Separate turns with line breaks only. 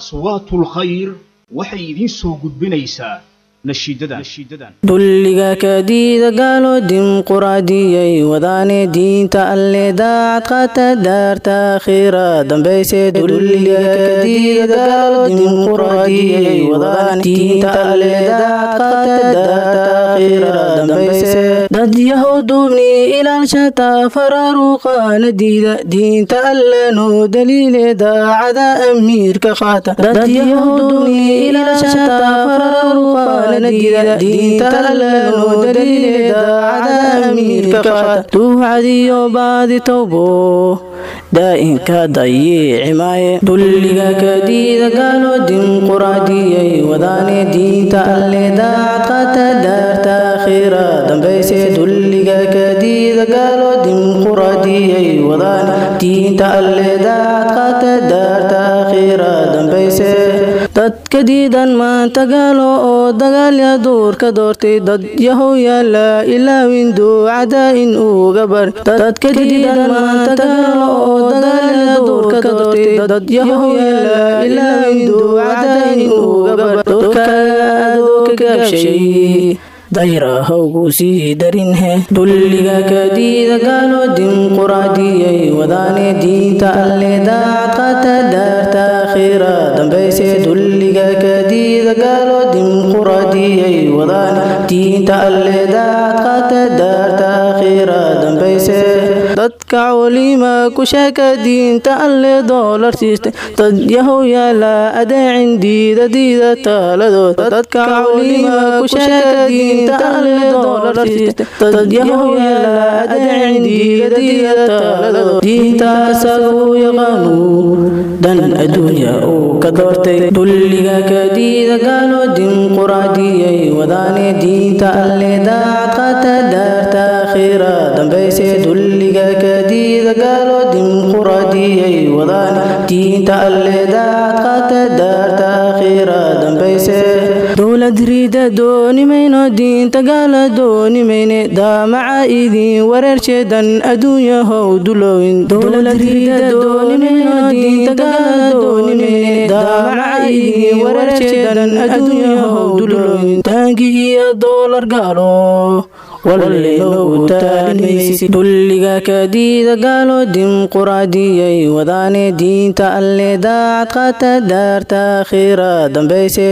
aswaatul khayr waxay idiin soo gudbinaysaa
dulliga kadiida gaalo dimquraadiyay wadaane diinta alle daacad qaata daarta akhira dambayse dulliga kadiida gaalo dimquraadiyay wadaane diinta alle daacad qaata faraaruqaana diinta alle noo daliile daacada amiirka qaata duucadiyo baadi towbo daa'inka dayiici maaye dulliga kadiida gaalo dimquraadiyay wadaane diinta alle daacad qaata kadiida gaalo dimquraadiyay wadaane diinta alle daacad qaata daarta akhira dambayse dadka diidan maanta gaalo oo dagaalya duurka doortay dad yahow yaalla ilaawin duucada in uga bar dadka diidan maanta gaalo oo dagaalya duurka doortay dad yahow yaalla ilaawin duucada in uga bar dadkaadoo ka gaabshay dayra hawgu sii darinhe dulliga kadiida gaalo dimquraadiyay wadaane diinta alle daacad qaata daarta akhira dambayse dulliga kadiida gaalo dimquraadiyay wadaane diinta alle daacad qaata daarta dadka culima ku sheeka diinta alle doolar siistay dad yahow yaalla adeecin diida diida taaladood dadka culima ku sheeka diinta alle doolar siistay dad yahow yaalla adeecin diida diida taaladood diinta asagu yaqaanu dan adduunya uu ka doortay dulliga kadiida gaalo dimquraadiyay wadaane diinta alle daacad qaata daarta dambayse dulliga kadiida gaalo dimquraadiyay wadaane diinta alle daacad qaata daarta akhira dambayse dowlad riida doonimayno diinta gaala doonimayne daamaca daamaca idin wareersheedan adduunya how dulowin taangi iyo doolar gaalo dulliga kadiida gaalo dimquraadiyay wadaane diinta alle daacad qaata daarta akhira dambayse